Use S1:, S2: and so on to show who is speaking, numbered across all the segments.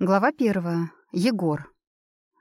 S1: Глава первая. Егор.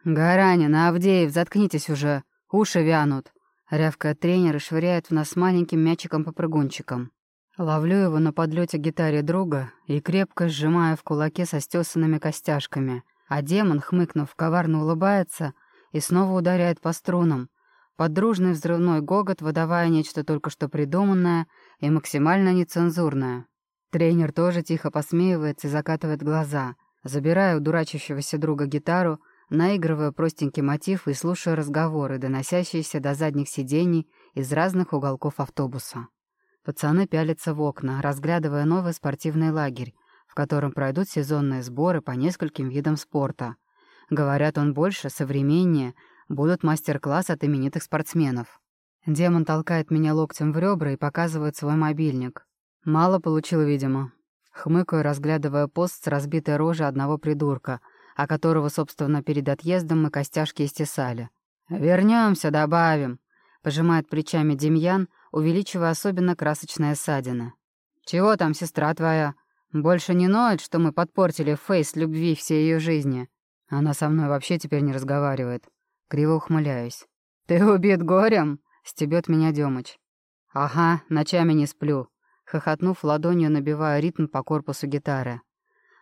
S2: «Гаранин, Авдеев, заткнитесь уже, уши вянут!» Рявкает тренер и швыряет в нас маленьким мячиком-попрыгунчиком. Ловлю его на подлете гитаре друга и крепко сжимаю в кулаке со стесанными костяшками, а демон, хмыкнув, коварно улыбается и снова ударяет по струнам, под дружный взрывной гогот выдавая нечто только что придуманное и максимально нецензурное. Тренер тоже тихо посмеивается и закатывает глаза — Забираю у дурачащегося друга гитару, наигрываю простенький мотив и слушаю разговоры, доносящиеся до задних сидений из разных уголков автобуса. Пацаны пялятся в окна, разглядывая новый спортивный лагерь, в котором пройдут сезонные сборы по нескольким видам спорта. Говорят, он больше, современнее, будут мастер-класс от именитых спортсменов. Демон толкает меня локтем в ребра и показывает свой мобильник. Мало получил, видимо. Хмыкаю, разглядывая пост с разбитой рожей одного придурка, о которого, собственно, перед отъездом мы костяшки истесали. Вернемся, добавим», — пожимает плечами Демьян, увеличивая особенно красочные ссадины. «Чего там, сестра твоя? Больше не ноет, что мы подпортили фейс любви всей ее жизни? Она со мной вообще теперь не разговаривает». Криво ухмыляюсь. «Ты убит горем?» — стебет меня Демыч. «Ага, ночами не сплю хохотнув ладонью, набивая ритм по корпусу гитары.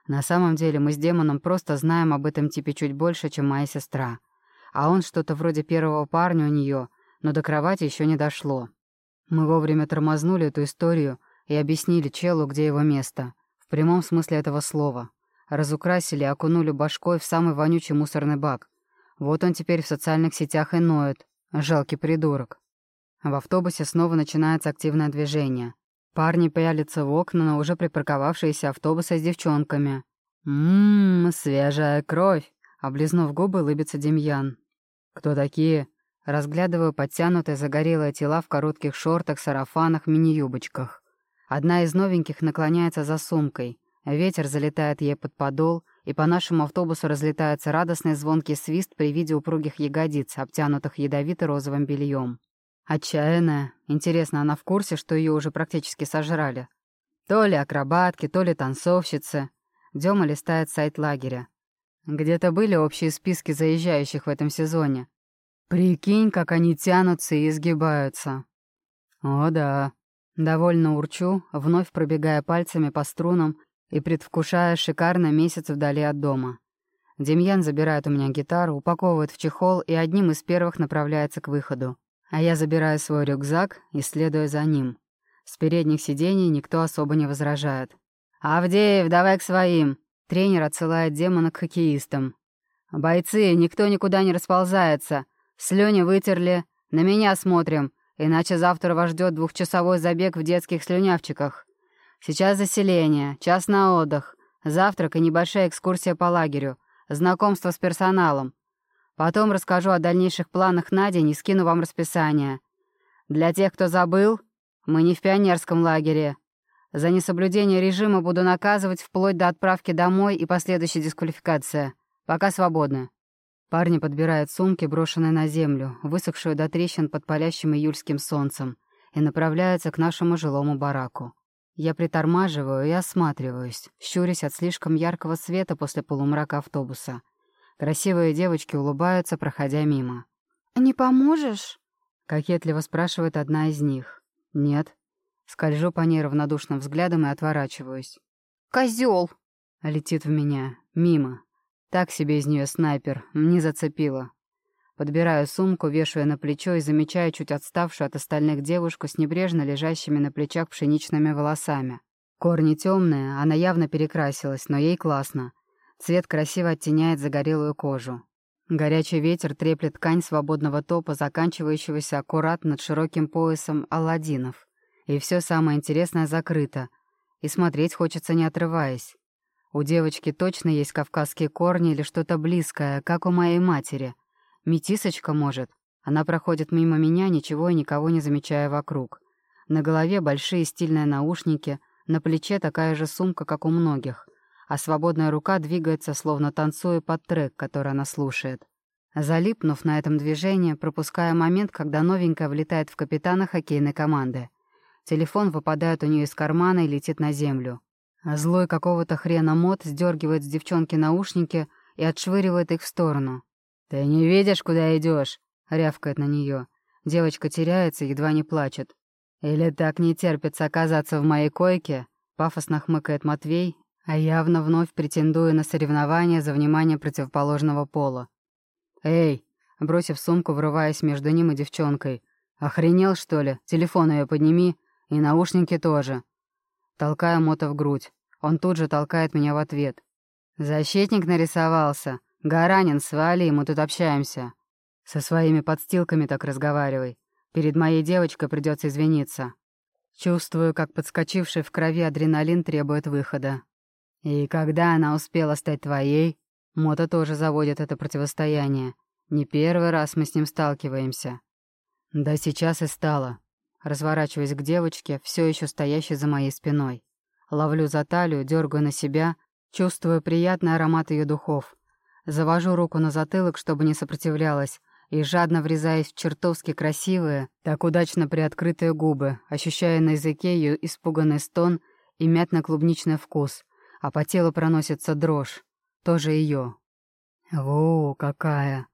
S2: На самом деле мы с демоном просто знаем об этом типе чуть больше, чем моя сестра. А он что-то вроде первого парня у нее, но до кровати еще не дошло. Мы вовремя тормознули эту историю и объяснили челу, где его место. В прямом смысле этого слова. Разукрасили и окунули башкой в самый вонючий мусорный бак. Вот он теперь в социальных сетях и ноет. Жалкий придурок. В автобусе снова начинается активное движение. Парни пялятся в окна на уже припарковавшиеся автобусы с девчонками. «Ммм, свежая кровь!» — облизнув губы, лыбится Демьян. «Кто такие?» Разглядываю подтянутые загорелые тела в коротких шортах, сарафанах, мини-юбочках. Одна из новеньких наклоняется за сумкой. Ветер залетает ей под подол, и по нашему автобусу разлетается радостный звонкий свист при виде упругих ягодиц, обтянутых ядовито-розовым бельем. Отчаянная. Интересно, она в курсе, что ее уже практически сожрали? То ли акробатки, то ли танцовщицы. Дема листает сайт лагеря. Где-то были общие списки заезжающих в этом сезоне. Прикинь, как они тянутся и изгибаются. О да. Довольно урчу, вновь пробегая пальцами по струнам и предвкушая шикарный месяц вдали от дома. Демьян забирает у меня гитару, упаковывает в чехол и одним из первых направляется к выходу. А я забираю свой рюкзак и следую за ним. С передних сидений никто особо не возражает. «Авдеев, давай к своим!» Тренер отсылает демона к хоккеистам. «Бойцы, никто никуда не расползается. Слюни вытерли. На меня смотрим, иначе завтра вас ждет двухчасовой забег в детских слюнявчиках. Сейчас заселение, час на отдых, завтрак и небольшая экскурсия по лагерю, знакомство с персоналом. Потом расскажу о дальнейших планах на день и скину вам расписание. Для тех, кто забыл, мы не в пионерском лагере. За несоблюдение режима буду наказывать вплоть до отправки домой и последующей дисквалификации. Пока свободны». Парни подбирают сумки, брошенные на землю, высохшую до трещин под палящим июльским солнцем, и направляются к нашему жилому бараку. Я притормаживаю и осматриваюсь, щурясь от слишком яркого света после полумрака автобуса. Красивые девочки улыбаются, проходя мимо.
S1: «Не поможешь?»
S2: — кокетливо спрашивает одна из них. «Нет». Скольжу по ней равнодушным взглядом и отворачиваюсь.
S1: «Козёл!»
S2: — летит в меня. Мимо. Так себе из нее снайпер. Не зацепила. Подбираю сумку, вешаю на плечо и замечаю чуть отставшую от остальных девушку с небрежно лежащими на плечах пшеничными волосами. Корни темные, она явно перекрасилась, но ей классно. Цвет красиво оттеняет загорелую кожу. Горячий ветер треплет ткань свободного топа, заканчивающегося аккурат над широким поясом Алладинов. И все самое интересное закрыто. И смотреть хочется не отрываясь. У девочки точно есть кавказские корни или что-то близкое, как у моей матери. Метисочка, может. Она проходит мимо меня, ничего и никого не замечая вокруг. На голове большие стильные наушники, на плече такая же сумка, как у многих а свободная рука двигается, словно танцуя под трек, который она слушает. Залипнув на этом движении, пропуская момент, когда новенькая влетает в капитана хоккейной команды. Телефон выпадает у нее из кармана и летит на землю. Злой какого-то хрена мод сдергивает с девчонки наушники и отшвыривает их в сторону. «Ты не видишь, куда идешь? рявкает на нее. Девочка теряется, едва не плачет. «Или так не терпится оказаться в моей койке?» Пафосно хмыкает Матвей, а явно вновь претендуя на соревнования за внимание противоположного пола. «Эй!» Бросив сумку, врываясь между ним и девчонкой. «Охренел, что ли? Телефон ее подними. И наушники тоже». Толкаю Мота в грудь. Он тут же толкает меня в ответ. «Защитник нарисовался. Гаранин, свали, мы тут общаемся. Со своими подстилками так разговаривай. Перед моей девочкой придется извиниться. Чувствую, как подскочивший в крови адреналин требует выхода. И когда она успела стать твоей, Мота тоже заводит это противостояние. Не первый раз мы с ним сталкиваемся. Да сейчас и стало. Разворачиваясь к девочке, все еще стоящей за моей спиной. Ловлю за талию, дергаю на себя, чувствую приятный аромат ее духов. Завожу руку на затылок, чтобы не сопротивлялась, и жадно врезаясь в чертовски красивые, так удачно приоткрытые губы, ощущая на языке ее испуганный стон и мятно-клубничный вкус, а по телу проносится дрожь, тоже ее. «Во, какая!»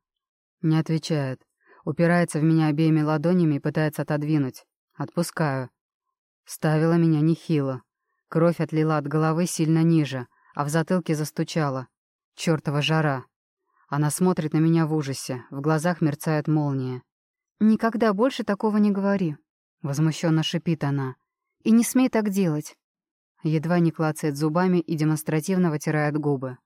S2: Не отвечает, упирается в меня обеими ладонями и пытается отодвинуть. Отпускаю. Ставила меня нехило. Кровь отлила от головы сильно ниже, а в затылке застучала. Чёртова жара. Она смотрит на меня в ужасе, в глазах мерцает молния.
S1: «Никогда больше такого не говори», — возмущенно шипит она. «И не смей так делать».
S2: Едва не клацает зубами и демонстративно вытирает губы.